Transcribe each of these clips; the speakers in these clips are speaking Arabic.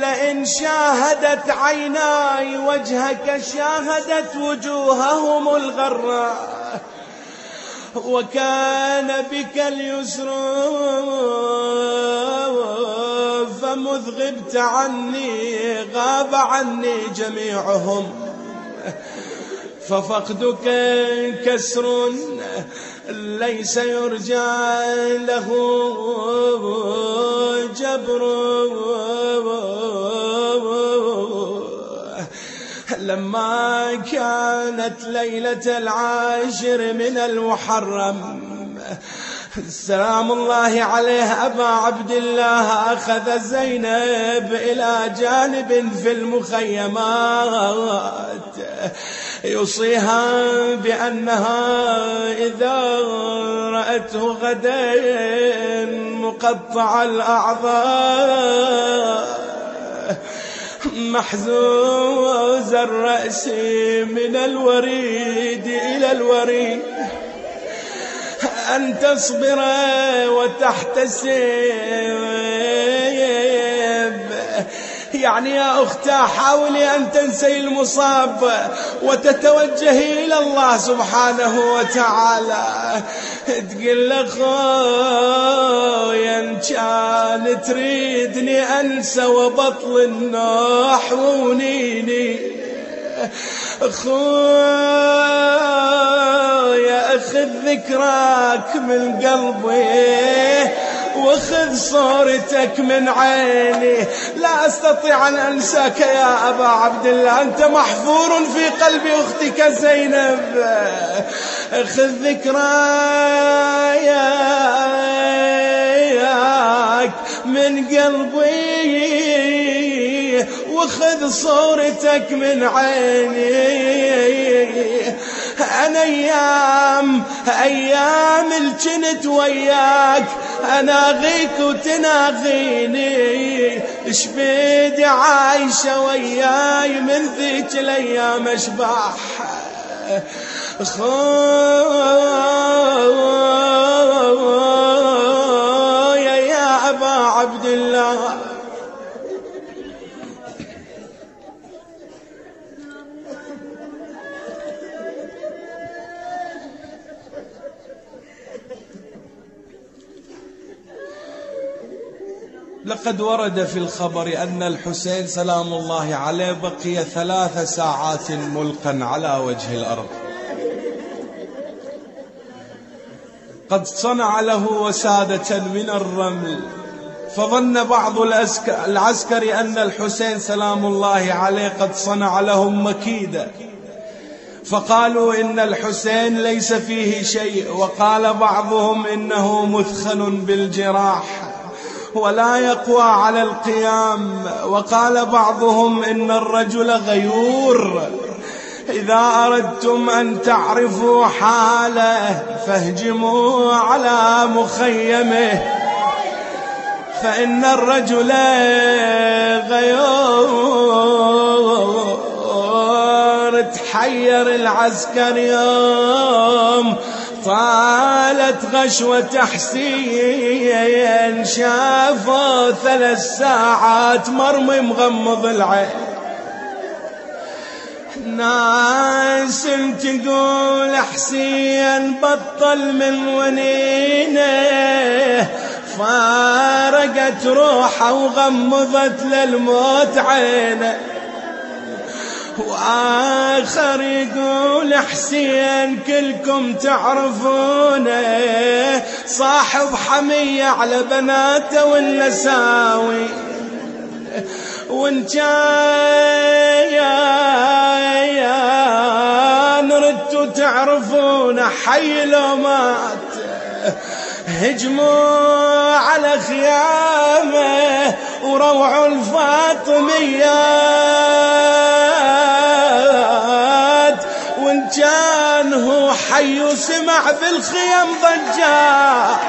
لئن شاهدت عيناي وجهك شاهدت وجوههم الغراء وكان بك اليسر فمذ غبت عني غاب عني جميعهم. ففقدك كسر ليس يرجى له. لما كانت ليلة العاشر من المحرم. سلام الله عليه أبا عبد الله أخذ زينب إلى جانب في المخيمات. يوصيها بأنها إذا رأته غدا مقطع الأعضاء. محزوز الرأس من الوريد إلى الوريد. أن تصبر وتحتسب يعني يا أختاه حاولي أن تنسي المصاب وتتوجهي إلى الله سبحانه وتعالى. تقول له خويا كان تريدني أنسى وبطل النوح ونيني خويا أخذ ذكراك من قلبي. وخذ صورتك من عيني. لا أستطيع أن أنساك يا أبا عبد الله. أنت محفور في قلب أختك زينب. خذ ذكراياك من قلبي وخذ صورتك من عيني. أنا أيام أيام الجنت وياك. أناغيك وتناغيني. شبيدي عايشة وياي من ذيك الأيام أشباح خويا يا أبا عبد الله. لقد ورد في الخبر أن الحسين سلام الله عليه بقي ثلاث ساعات ملقا على وجه الأرض. قد صنع له وسادة من الرمل فظن بعض العسكر أن الحسين سلام الله عليه قد صنع لهم مكيدة. فقالوا إن الحسين ليس فيه شيء وقال بعضهم إنه مثخن بالجراح. ولا يقوى على القيام. وقال بعضهم إن الرجل غيور. إذا أردتم أن تعرفوا حاله فاهجموا على مخيمه. فإن الرجل غيور. تحير العسكر يوم طالت غشوة حسين شافوا ثلاث ساعات مرمي مغمض العين. ناس تقول حسين بطل من ونينه فارقت روحه وغمضت للموت عينه. وآخر يقول حسين كلكم تعرفونه صاحب حمية على بناته والنساوي وإن كان ردتوا تعرفون حي لو مات. هجموا على خيامه وروعوا الفاطميات كان هو حي وسمع بالخيم ضجات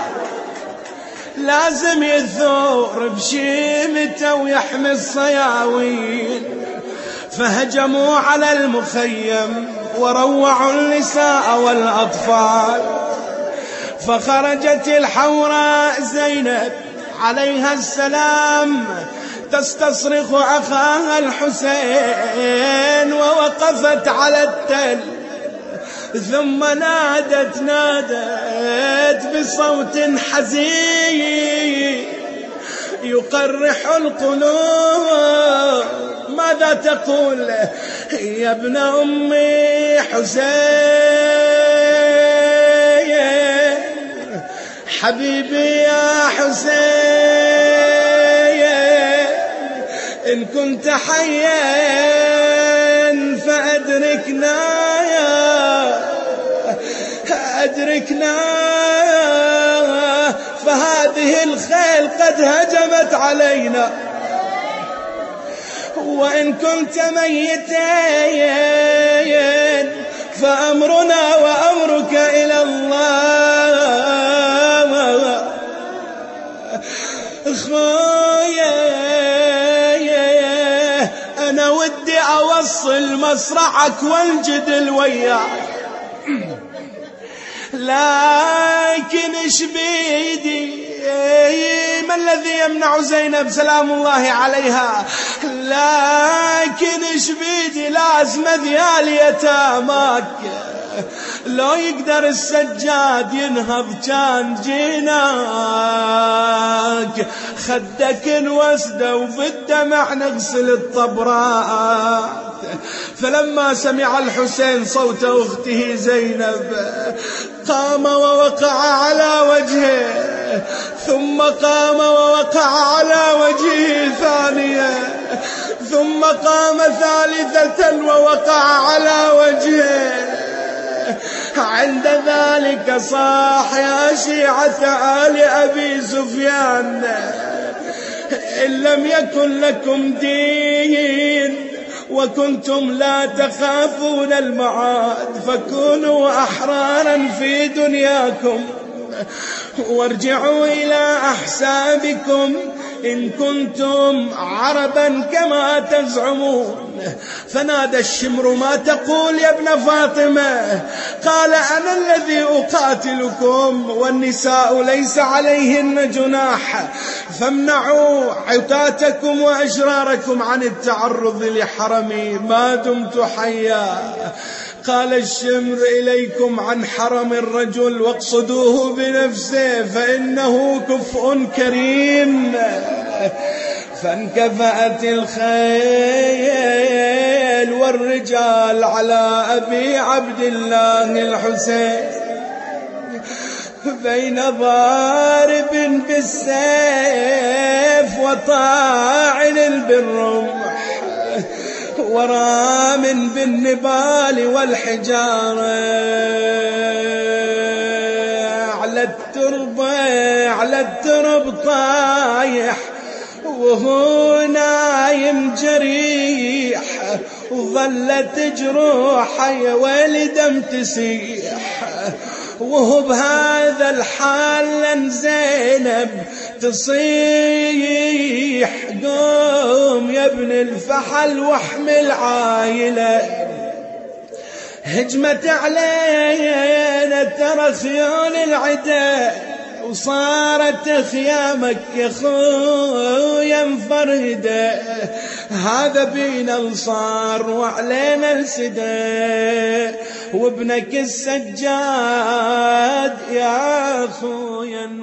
لازم يثور بشيمته ويحمي الصياوين فهجموا على المخيم وروعوا النساء والأطفال. فخرجت الحوراء زينب عليها السلام تستصرخ أخاها الحسين ووقفت على التل. ثم نادت نادت بصوت حزين يقرح القلوب. ماذا تقول؟ يا ابن أمي حسين. حبيبي يا حسين إن كنت حيا فأدركنا أدركنا فهذه الخيل قد هجمت علينا. وإن كنت ميتين فأمرنا وأمرك إلى الله. خويا أنا ودي أوصل مصرعك والجدل وياك لكن إيش بيدي؟ ما الذي يمنع زينب سلام الله عليها؟ لكن إيش بيدي؟ لازم ذيال يتاماك لو يقدر السجاد ينهض كان جيناك خدك انوسده وبالدمع نغسل الطبرات فلما سمع الحسين صوت أخته زينب قام ووقع على وجهه ثم قام ووقع على وجهه ثانية ثم قام ثالثة ووقع على وجهه. عند ذلك صاح يا شيعة آل أبي سفيان إن لم يكن لكم دين وكنتم لا تخافون المعاد فكونوا أحرارا في دنياكم. وارجعوا إلى أحسابكم. إن كنتم عربا كما تزعمون. فنادى الشمر ما تقول يا ابن فاطمة؟ قال أنا الذي أقاتلكم والنساء ليس عليهن جناح. فامنعوا عتاتكم وأشراركم عن التعرض لحرمي ما دمت حيا. قال الشمر إليكم عن حرم الرجل واقصدوه بنفسه فإنه كفء كريم. فانكفأت الخيل والرجال على أبي عبد الله الحسين. بين ضارب بالسيف وطاعن بالرمح ورام بالنبال والحجارة. على التربة على الترب طايح وهو نايم جريح وظلت جروحه يا تسيح. وهو بهذا الحال لن زينب تصيح قوم يا ابن الفحل واحمل عايلة هجمت علينا ترى خيول العدا وصارت خيامك يا خويا مفرهدة هذا بينا الصار وعلينا السدى وابنك السجاد يا خويا انولد